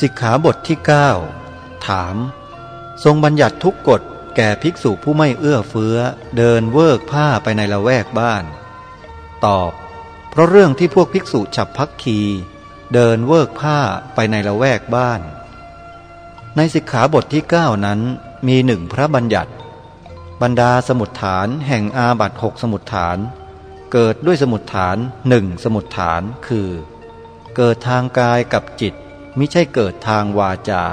สิกขาบทที่ 9 ถาม ทรงบัญญัติทุกกฎแก่ภิกษุผู้ไม่เอื้อเฟื้อ เดินเวิกผ้าไปในละแวกบ้าน ตอบ เพราะเรื่องที่พวกภิกษุฉับพักคี เดินเวิกผ้าไปในละแวกบ้าน ในสิกขาบทที่ 9 นั้นมีหนึ่งพระบัญญัติ บรรดาสมุดฐานแห่งอาบัตหกสมุดฐาน เกิดด้วยสมุดฐานหนึ่งสมุดฐานคือ เกิดทางกายกับจิต มิใช่เกิดทางวาจา